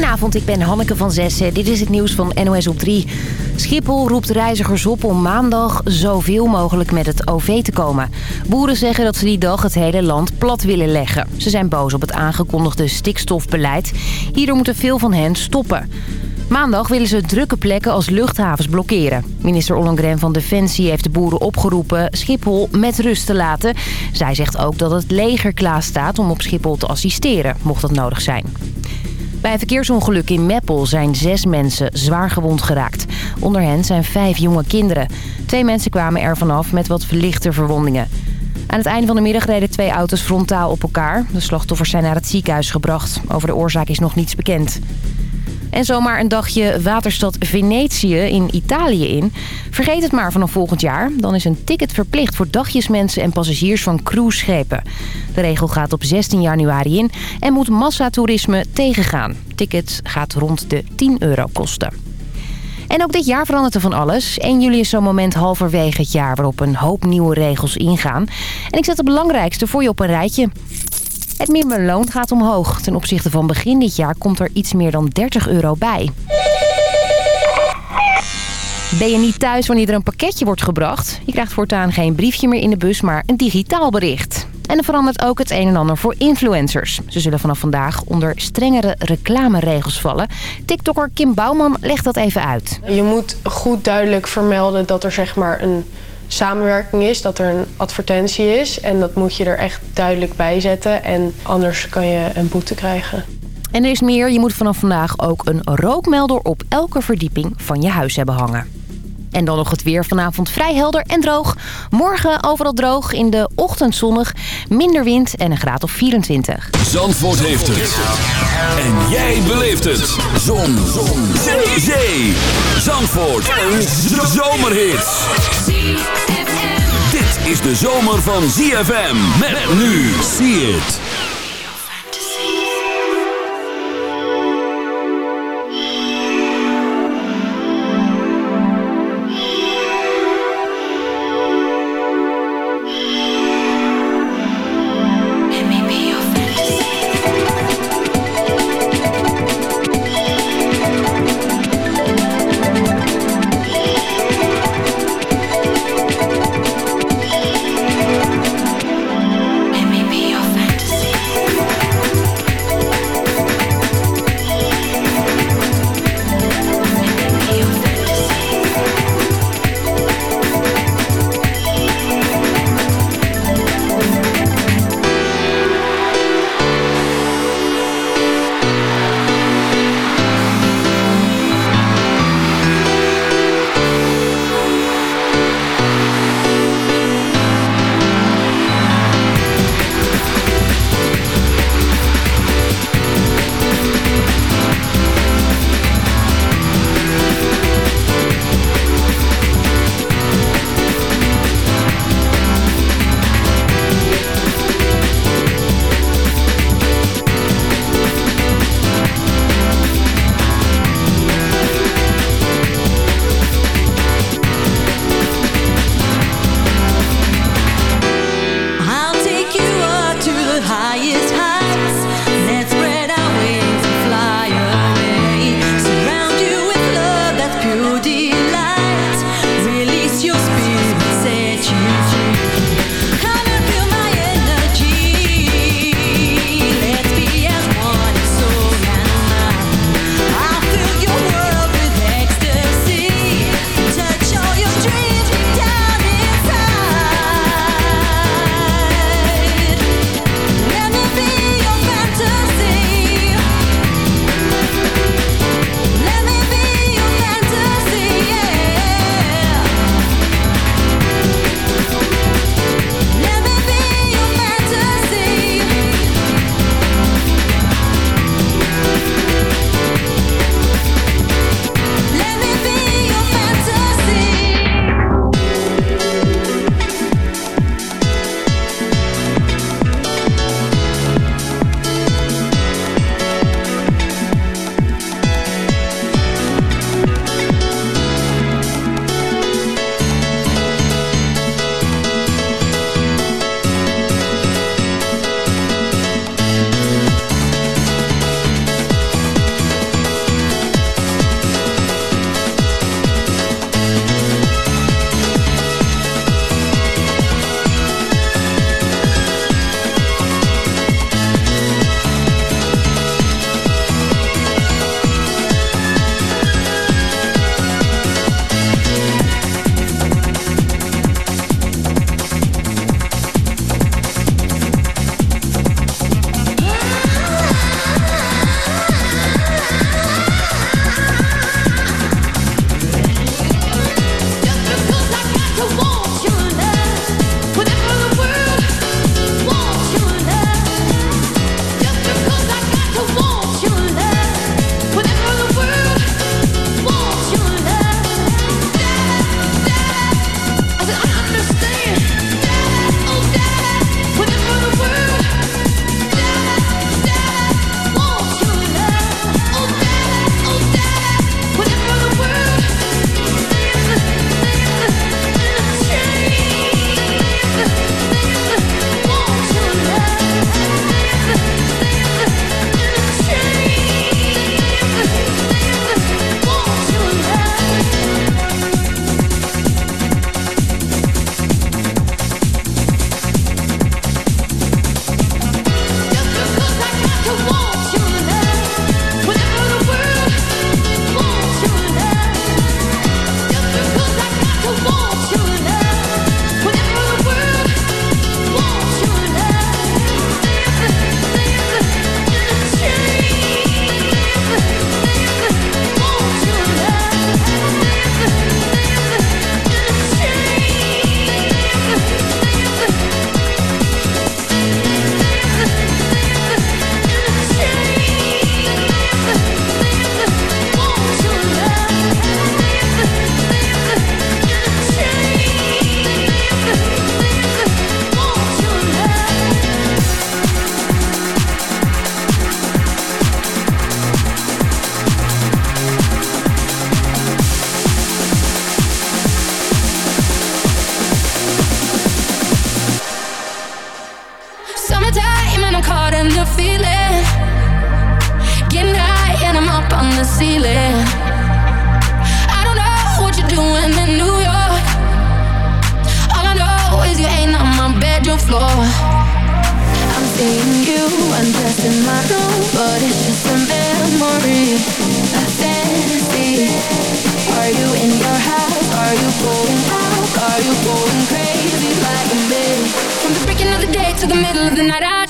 Goedenavond, ik ben Hanneke van Zessen. Dit is het nieuws van NOS op 3. Schiphol roept reizigers op om maandag zoveel mogelijk met het OV te komen. Boeren zeggen dat ze die dag het hele land plat willen leggen. Ze zijn boos op het aangekondigde stikstofbeleid. Hierdoor moeten veel van hen stoppen. Maandag willen ze drukke plekken als luchthavens blokkeren. Minister Ollongren van Defensie heeft de boeren opgeroepen Schiphol met rust te laten. Zij zegt ook dat het leger klaar staat om op Schiphol te assisteren, mocht dat nodig zijn. Bij een verkeersongeluk in Meppel zijn zes mensen zwaar gewond geraakt. Onder hen zijn vijf jonge kinderen. Twee mensen kwamen er vanaf met wat verlichte verwondingen. Aan het einde van de middag reden twee auto's frontaal op elkaar. De slachtoffers zijn naar het ziekenhuis gebracht. Over de oorzaak is nog niets bekend. En zomaar een dagje waterstad Venetië in Italië in. Vergeet het maar vanaf volgend jaar. Dan is een ticket verplicht voor dagjesmensen en passagiers van cruiseschepen. De regel gaat op 16 januari in en moet massatoerisme tegengaan. Ticket gaat rond de 10 euro kosten. En ook dit jaar verandert er van alles. 1 juli is zo'n moment halverwege het jaar waarop een hoop nieuwe regels ingaan. En ik zet het belangrijkste voor je op een rijtje. Het minimumloon gaat omhoog. Ten opzichte van begin dit jaar komt er iets meer dan 30 euro bij. Ben je niet thuis wanneer er een pakketje wordt gebracht? Je krijgt voortaan geen briefje meer in de bus, maar een digitaal bericht. En er verandert ook het een en ander voor influencers. Ze zullen vanaf vandaag onder strengere reclameregels vallen. TikToker Kim Bouwman legt dat even uit. Je moet goed duidelijk vermelden dat er zeg maar een samenwerking is, dat er een advertentie is. En dat moet je er echt duidelijk bij zetten. En anders kan je een boete krijgen. En er is meer. Je moet vanaf vandaag ook een rookmelder op elke verdieping van je huis hebben hangen. En dan nog het weer. Vanavond vrij helder en droog. Morgen overal droog. In de ochtend zonnig. Minder wind en een graad of 24. Zandvoort heeft het. En jij beleeft het. Zon. Zon. Zee. Zee. Zandvoort. Een zomerhit. Dit is de zomer van ZFM. Met nu. See it. ceiling. I don't know what you're doing in New York. All I know is you ain't on my bedroom floor. I'm seeing you undressed in my room, but it's just a memory, a fantasy. Are you in your house? Are you going out? Are you going crazy like a bitch? From the breaking of the day to the middle of the night, I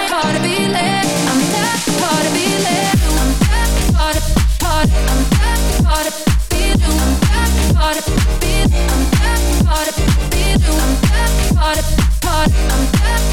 I'm back,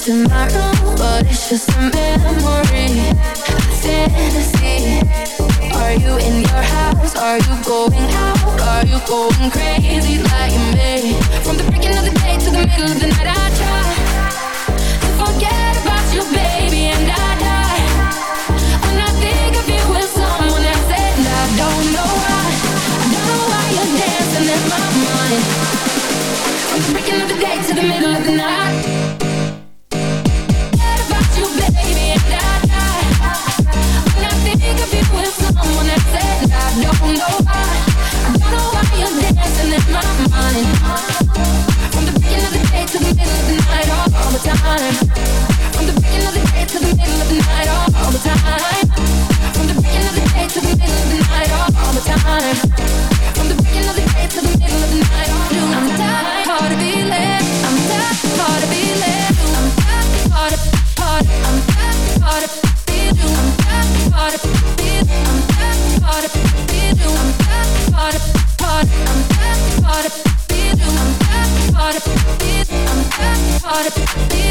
tomorrow, but it's just a memory. Fantasy. Are you in your house? Are you going out? Are you going crazy like me? From the breaking of the day to the middle of the night, I try to forget about you, baby, and I die. When I think of you with someone else, and I don't know why. I don't know why you're dancing in my mind. From the breaking of the day to the middle of the night. running. it.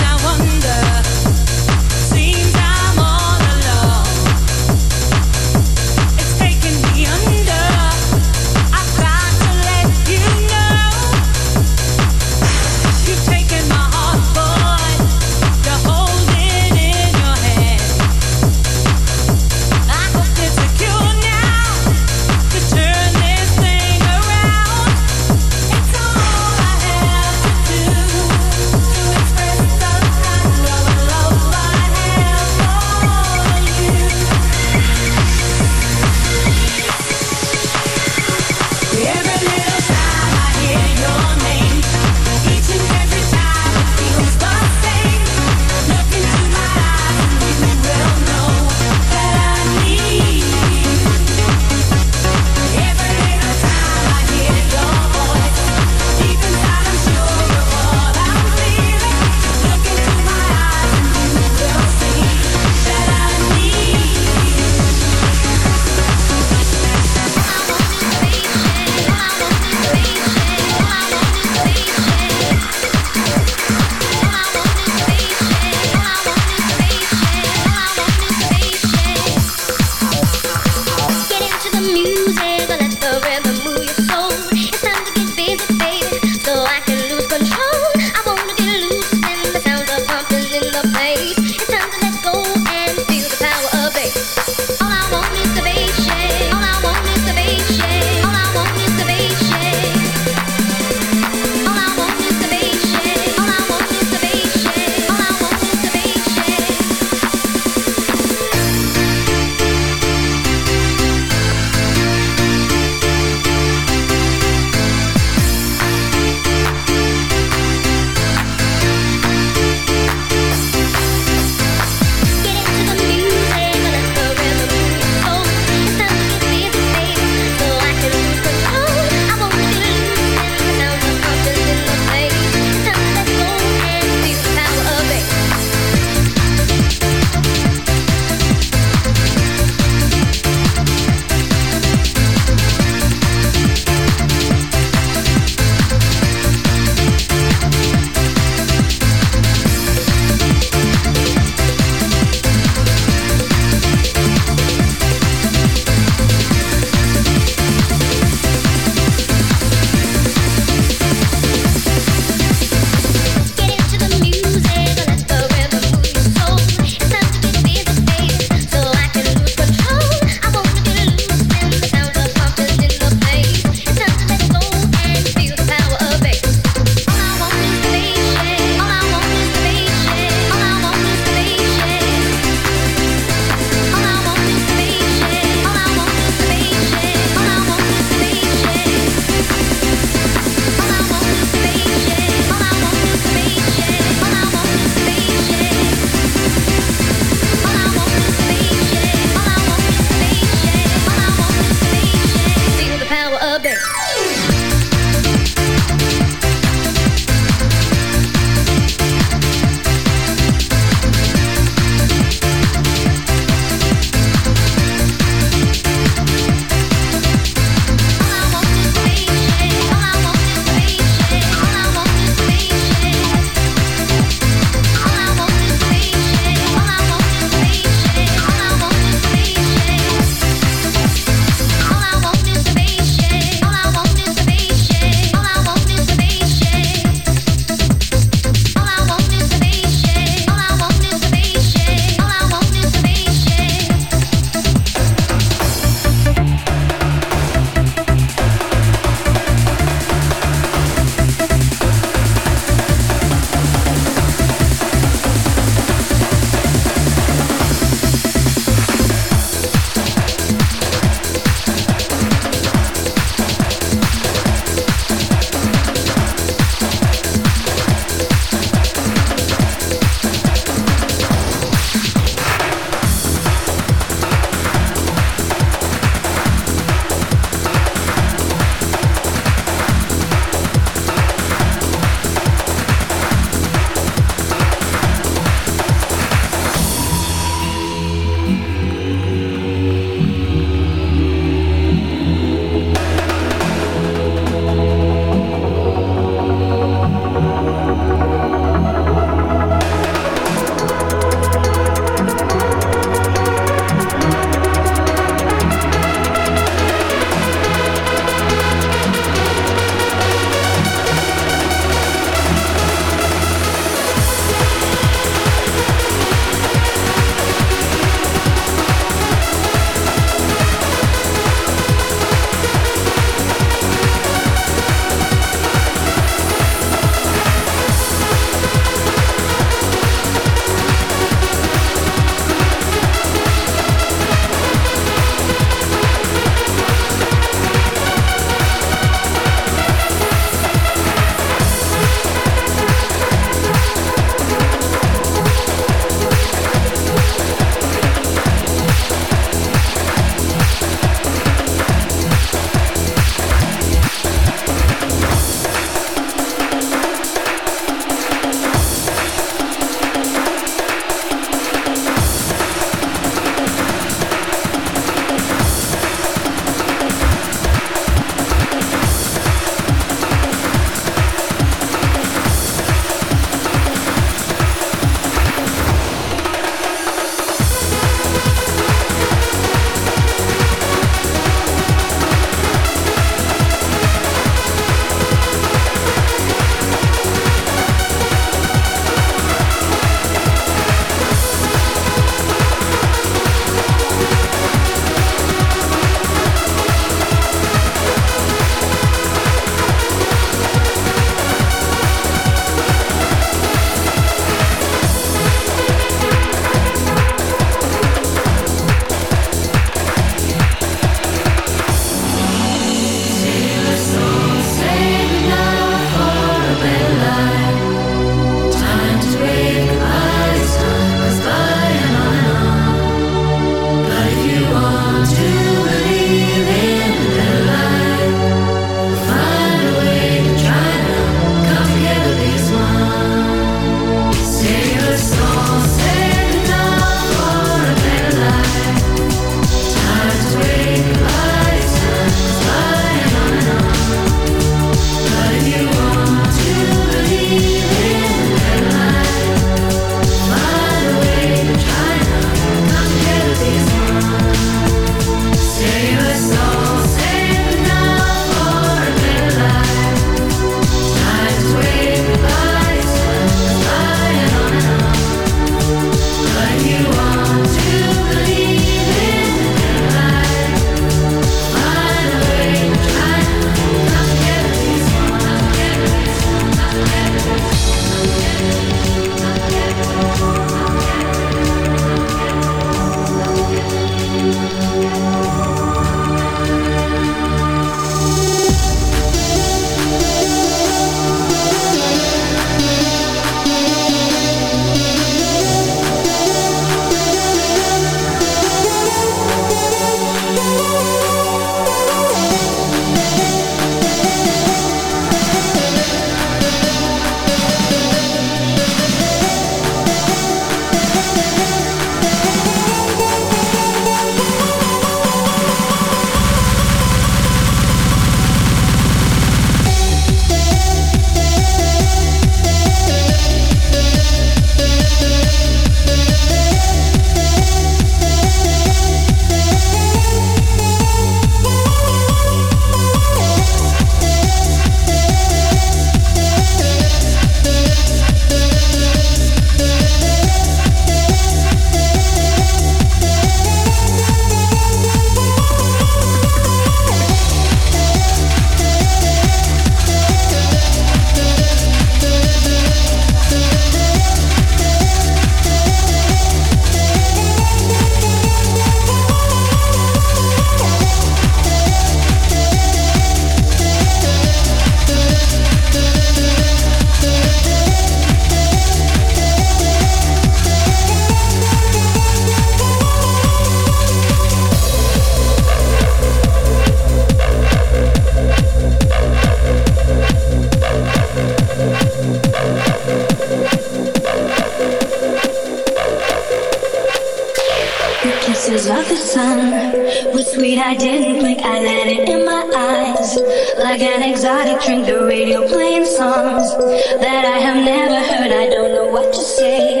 songs that I have never heard. I don't know what to say.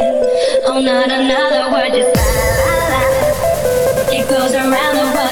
Oh, not another word. Just la la la. It goes around the world.